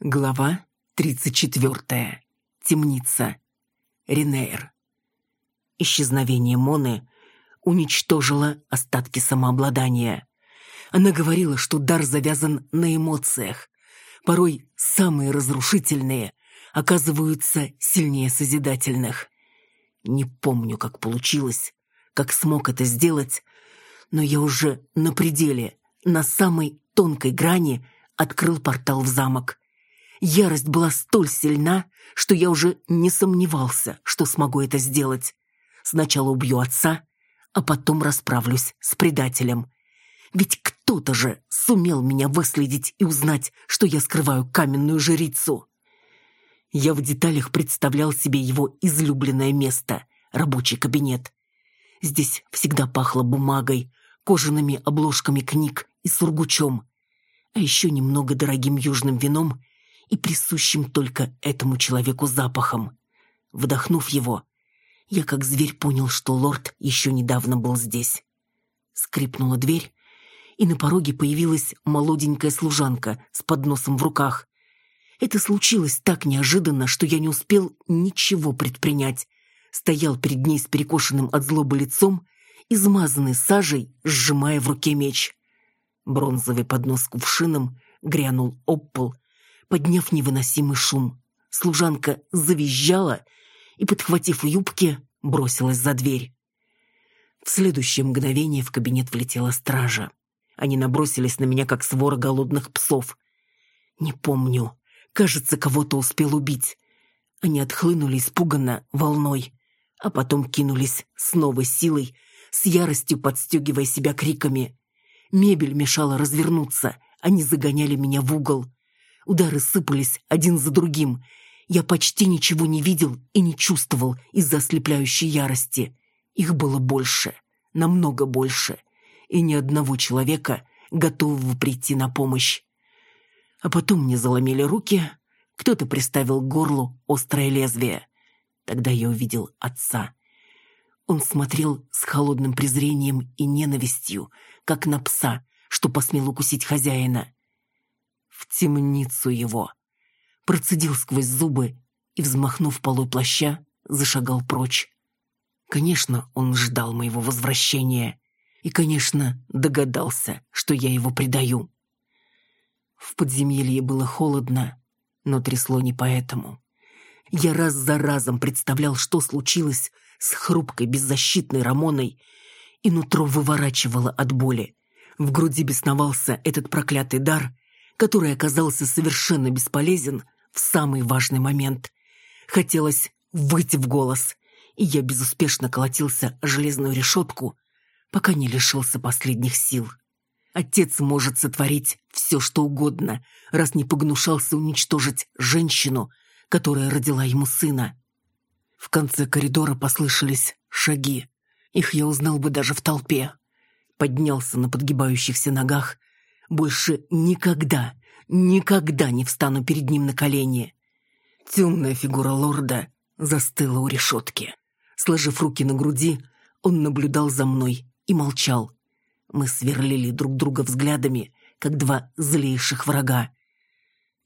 Глава 34. Темница. Ренейр. Исчезновение Моны уничтожило остатки самообладания. Она говорила, что дар завязан на эмоциях. Порой самые разрушительные оказываются сильнее созидательных. Не помню, как получилось, как смог это сделать, но я уже на пределе, на самой тонкой грани открыл портал в замок. Ярость была столь сильна, что я уже не сомневался, что смогу это сделать. Сначала убью отца, а потом расправлюсь с предателем. Ведь кто-то же сумел меня выследить и узнать, что я скрываю каменную жрицу. Я в деталях представлял себе его излюбленное место — рабочий кабинет. Здесь всегда пахло бумагой, кожаными обложками книг и сургучом, а еще немного дорогим южным вином и присущим только этому человеку запахом. Вдохнув его, я как зверь понял, что лорд еще недавно был здесь. Скрипнула дверь, и на пороге появилась молоденькая служанка с подносом в руках. Это случилось так неожиданно, что я не успел ничего предпринять. Стоял перед ней с перекошенным от злобы лицом, измазанный сажей, сжимая в руке меч. Бронзовый поднос с кувшином грянул об пол, подняв невыносимый шум. Служанка завизжала и, подхватив юбки, бросилась за дверь. В следующее мгновение в кабинет влетела стража. Они набросились на меня, как свора голодных псов. Не помню. Кажется, кого-то успел убить. Они отхлынули испуганно, волной, а потом кинулись с новой силой, с яростью подстегивая себя криками. Мебель мешала развернуться, они загоняли меня в угол. Удары сыпались один за другим. Я почти ничего не видел и не чувствовал из-за ослепляющей ярости. Их было больше, намного больше. И ни одного человека, готового прийти на помощь. А потом мне заломили руки, кто-то приставил к горлу острое лезвие. Тогда я увидел отца. Он смотрел с холодным презрением и ненавистью, как на пса, что посмел укусить хозяина в темницу его. Процедил сквозь зубы и, взмахнув полой плаща, зашагал прочь. Конечно, он ждал моего возвращения и, конечно, догадался, что я его предаю. В подземелье было холодно, но трясло не поэтому. Я раз за разом представлял, что случилось с хрупкой, беззащитной Рамоной, и нутро выворачивало от боли. В груди бесновался этот проклятый дар, который оказался совершенно бесполезен в самый важный момент. Хотелось выйти в голос, и я безуспешно колотился о железную решетку, пока не лишился последних сил. Отец может сотворить все, что угодно, раз не погнушался уничтожить женщину, которая родила ему сына. В конце коридора послышались шаги. Их я узнал бы даже в толпе. Поднялся на подгибающихся ногах больше никогда, никогда не встану перед ним на колени. Темная фигура лорда застыла у решетки. Сложив руки на груди, он наблюдал за мной и молчал. Мы сверлили друг друга взглядами, как два злейших врага.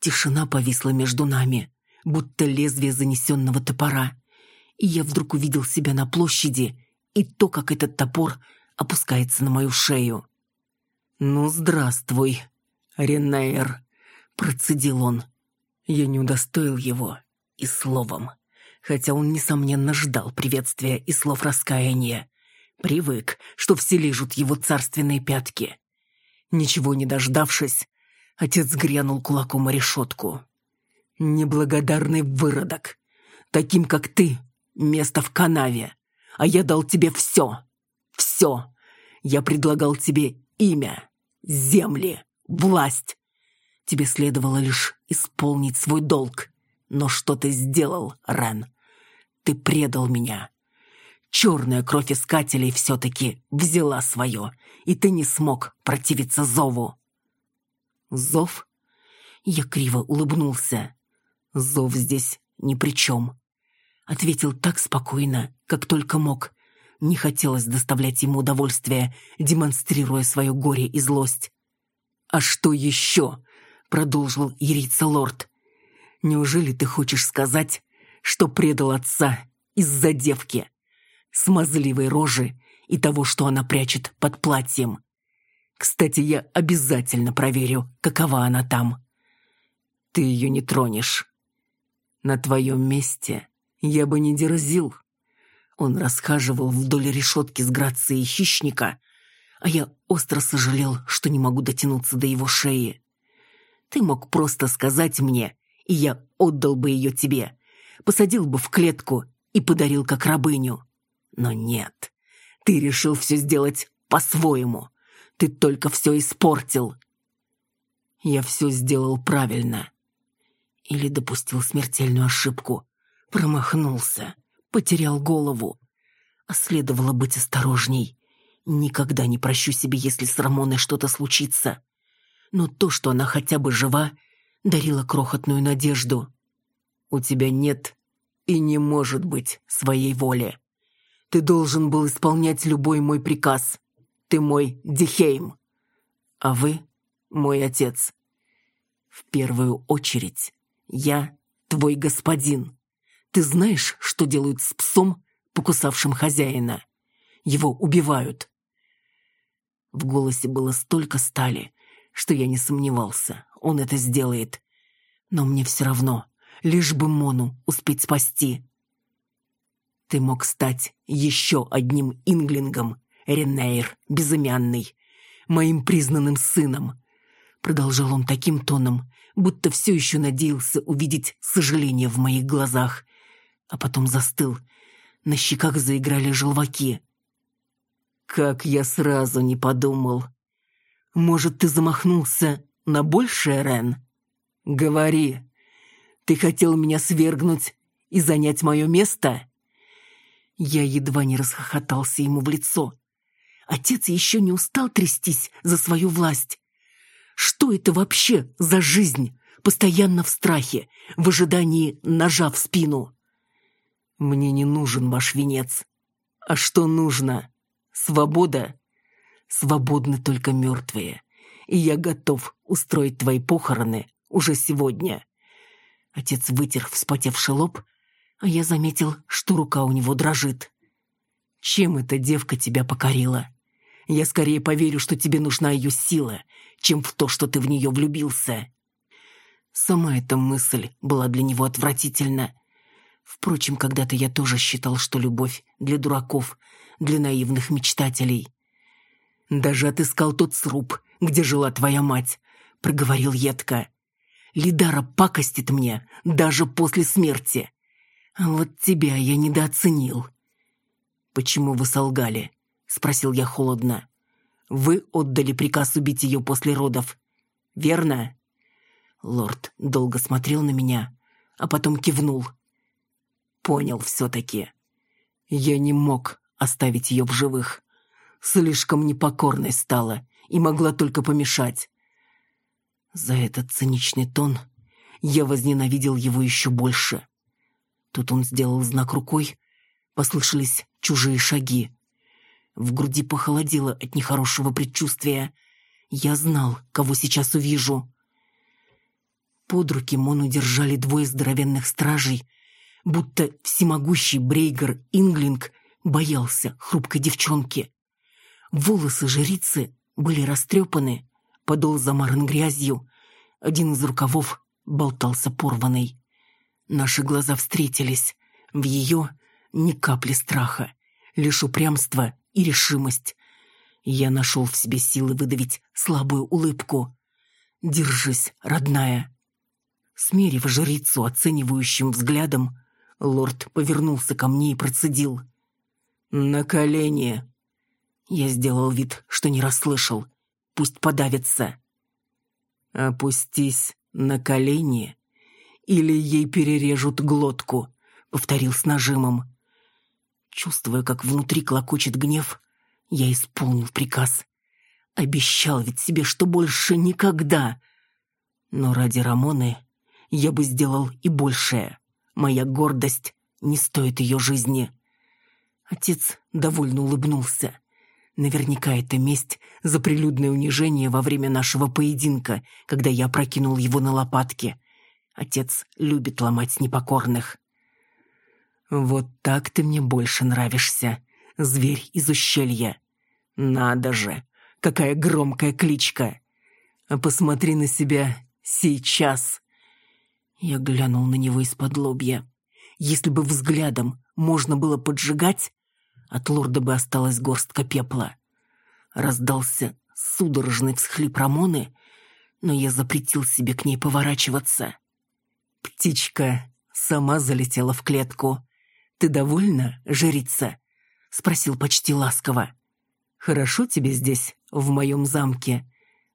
Тишина повисла между нами, будто лезвие занесенного топора. И я вдруг увидел себя на площади и то, как этот топор опускается на мою шею. «Ну, здравствуй, Ренейр», — процедил он. Я не удостоил его и словом, хотя он, несомненно, ждал приветствия и слов раскаяния. Привык, что все лижут его царственные пятки. Ничего не дождавшись, отец грянул кулаком о решетку. «Неблагодарный выродок! Таким, как ты, место в канаве, а я дал тебе все, все. Я предлагал тебе имя, земли, власть. Тебе следовало лишь исполнить свой долг. Но что ты сделал, Рен? Ты предал меня. Черная кровь искателей все-таки взяла свое, и ты не смог противиться зову. Зов? Я криво улыбнулся. Зов здесь ни при чем. Ответил так спокойно, как только мог. Не хотелось доставлять ему удовольствие, демонстрируя свое горе и злость. «А что еще?» — продолжил ериться лорд. Неужели ты хочешь сказать, что предал отца из-за девки, смазливой рожи и того, что она прячет под платьем? Кстати, я обязательно проверю, какова она там. Ты ее не тронешь. На твоем месте я бы не дерзил. Он расхаживал вдоль решетки с грацией хищника, а я остро сожалел, что не могу дотянуться до его шеи. Ты мог просто сказать мне, и я отдал бы ее тебе, посадил бы в клетку и подарил как рабыню. Но нет, ты решил все сделать по-своему. Ты только все испортил. Я все сделал правильно. Или допустил смертельную ошибку. Промахнулся, потерял голову. А следовало быть осторожней. Никогда не прощу себе, если с Рамоной что-то случится. Но то, что она хотя бы жива, дарило крохотную надежду. У тебя нет и не может быть своей воли. Ты должен был исполнять любой мой приказ. Ты мой Дихейм. А вы — мой отец. В первую очередь, я твой господин. Ты знаешь, что делают с псом, покусавшим хозяина? Его убивают. В голосе было столько стали, что я не сомневался. Он это сделает. Но мне все равно, лишь бы Мону успеть спасти. Ты мог стать еще одним инглингом, Ренейр, безымянный, моим признанным сыном. Продолжал он таким тоном, будто все еще надеялся увидеть сожаление в моих глазах, а потом застыл. На щеках заиграли желваки. «Как я сразу не подумал! Может, ты замахнулся на большее, Рен? Говори, ты хотел меня свергнуть и занять мое место?» Я едва не расхохотался ему в лицо. Отец еще не устал трястись за свою власть. Что это вообще за жизнь? Постоянно в страхе, в ожидании ножа в спину. Мне не нужен ваш венец. А что нужно? Свобода? Свободны только мертвые. И я готов устроить твои похороны уже сегодня. Отец вытер вспотевший лоб, а я заметил, что рука у него дрожит. Чем эта девка тебя покорила? Я скорее поверю, что тебе нужна ее сила, чем в то, что ты в нее влюбился. Сама эта мысль была для него отвратительна. Впрочем, когда-то я тоже считал, что любовь для дураков, для наивных мечтателей. «Даже отыскал тот сруб, где жила твоя мать», — проговорил едко. «Лидара пакостит мне даже после смерти. А вот тебя я недооценил». «Почему вы солгали?» — спросил я холодно. «Вы отдали приказ убить ее после родов, верно?» Лорд долго смотрел на меня, а потом кивнул. Понял все-таки. Я не мог оставить ее в живых. Слишком непокорной стала и могла только помешать. За этот циничный тон я возненавидел его еще больше. Тут он сделал знак рукой, послышались чужие шаги. В груди похолодело от нехорошего предчувствия. Я знал, кого сейчас увижу. Под руки Мону держали двое здоровенных стражей, будто всемогущий Брейгер Инглинг боялся хрупкой девчонки. Волосы жрицы были растрепаны, подол замаран грязью, один из рукавов болтался порванный. Наши глаза встретились. В ее ни капли страха, лишь упрямство и решимость. Я нашел в себе силы выдавить слабую улыбку. «Держись, родная!» Смерив жрицу оценивающим взглядом, лорд повернулся ко мне и процедил. «На колени!» Я сделал вид, что не расслышал. Пусть подавится. «Опустись на колени, или ей перережут глотку», — повторил с нажимом. Чувствуя, как внутри клокочет гнев, я исполнил приказ. Обещал ведь себе, что больше никогда. Но ради Рамоны я бы сделал и большее. Моя гордость не стоит ее жизни. Отец довольно улыбнулся. Наверняка это месть за прилюдное унижение во время нашего поединка, когда я прокинул его на лопатки. Отец любит ломать непокорных. Вот так ты мне больше нравишься, зверь из ущелья. Надо же, какая громкая кличка. А посмотри на себя сейчас. Я глянул на него из-под лобья. Если бы взглядом можно было поджигать, от лорда бы осталась горстка пепла. Раздался судорожный всхлип Рамоны, но я запретил себе к ней поворачиваться. Птичка сама залетела в клетку. «Ты довольна, жрица?» — спросил почти ласково. «Хорошо тебе здесь, в моем замке.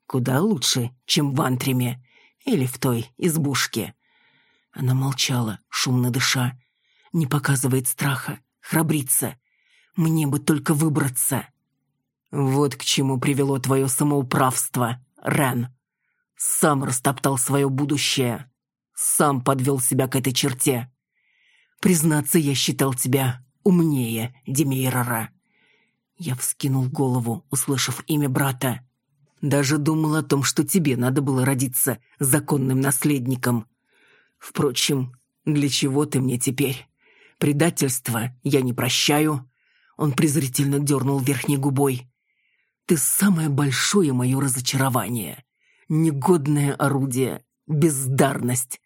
Куда лучше, чем в Антриме или в той избушке». Она молчала, шумно дыша. Не показывает страха, храбрится. Мне бы только выбраться. Вот к чему привело твое самоуправство, Рен. Сам растоптал свое будущее. Сам подвел себя к этой черте. Признаться, я считал тебя умнее Демейрора. Я вскинул голову, услышав имя брата. Даже думал о том, что тебе надо было родиться законным наследником. Впрочем, для чего ты мне теперь? Предательство я не прощаю. Он презрительно дернул верхней губой. Ты самое большое мое разочарование. Негодное орудие, бездарность.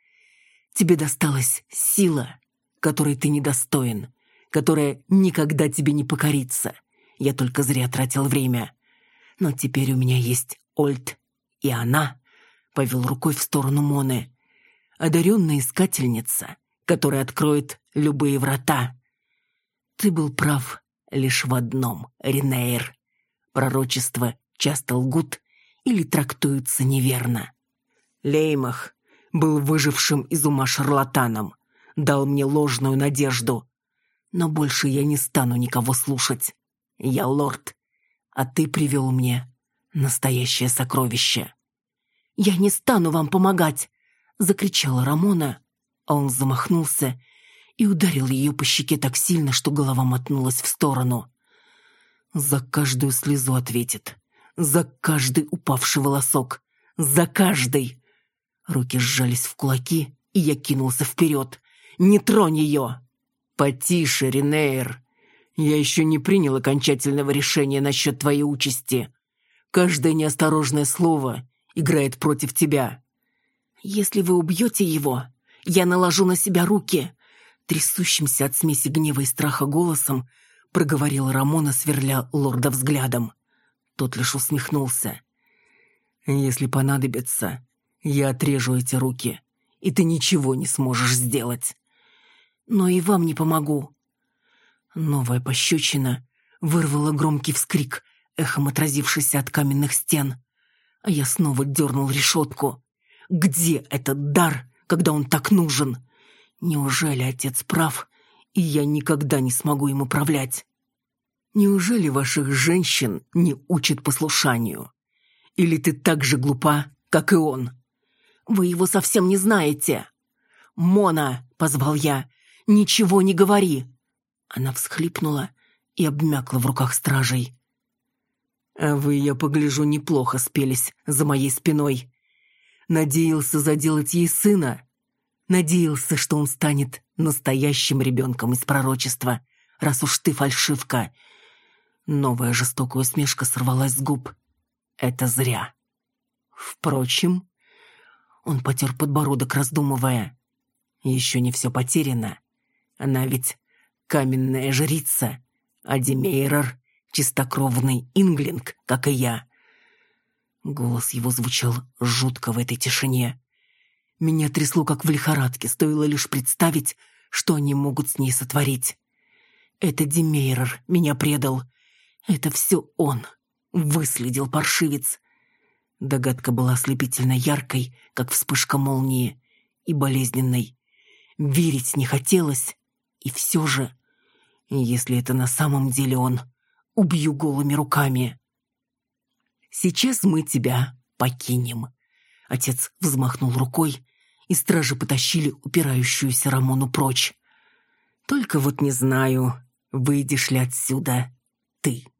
Тебе досталась сила, которой ты недостоин, которая никогда тебе не покорится. Я только зря тратил время. Но теперь у меня есть Ольд, и она, повел рукой в сторону Моны, одаренная искательница, которая откроет любые врата. Ты был прав лишь в одном, Ринейр. Пророчества часто лгут или трактуются неверно. Леймах был выжившим из ума шарлатаном, дал мне ложную надежду. Но больше я не стану никого слушать. Я лорд, а ты привел мне настоящее сокровище. «Я не стану вам помогать!» — закричала Рамона, а он замахнулся и ударил ее по щеке так сильно, что голова мотнулась в сторону. За каждую слезу ответит, за каждый упавший волосок, за каждый. Руки сжались в кулаки, и я кинулся вперед. «Не тронь ее!» «Потише, Ренейр. Я еще не принял окончательного решения насчет твоей участи. Каждое неосторожное слово играет против тебя». «Если вы убьете его, я наложу на себя руки!» Трясущимся от смеси гнева и страха голосом проговорила Рамона, сверля лорда взглядом. Тот лишь усмехнулся. «Если понадобится, я отрежу эти руки, и ты ничего не сможешь сделать. Но и вам не помогу». Новая пощечина вырвала громкий вскрик, эхом отразившийся от каменных стен. А я снова дернул решетку. «Где этот дар, когда он так нужен? Неужели отец прав, и я никогда не смогу им управлять? Неужели ваших женщин не учат послушанию? Или ты так же глупа, как и он?» Вы его совсем не знаете. Мона, позвал я. Ничего не говори. Она всхлипнула и обмякла в руках стражей. А вы, я погляжу, неплохо спелись за моей спиной. Надеялся заделать ей сына. Надеялся, что он станет настоящим ребенком из пророчества, раз уж ты фальшивка. Новая жестокая усмешка сорвалась с губ. Это зря. Впрочем, он потер подбородок, раздумывая. Еще не все потеряно. Она ведь каменная жрица, а Демейрор — чистокровный инглинг, как и я. Голос его звучал жутко в этой тишине. Меня трясло, как в лихорадке, стоило лишь представить, что они могут с ней сотворить. Это Демейрор меня предал. Это все он. Выследил паршивец. Догадка была ослепительно яркой, как вспышка молнии, и болезненной. Верить не хотелось, и все же, если это на самом деле он, убью голыми руками. «Сейчас мы тебя покинем». Отец взмахнул рукой, и стражи потащили упирающуюся Рамону прочь. «Только вот не знаю, выйдешь ли отсюда ты».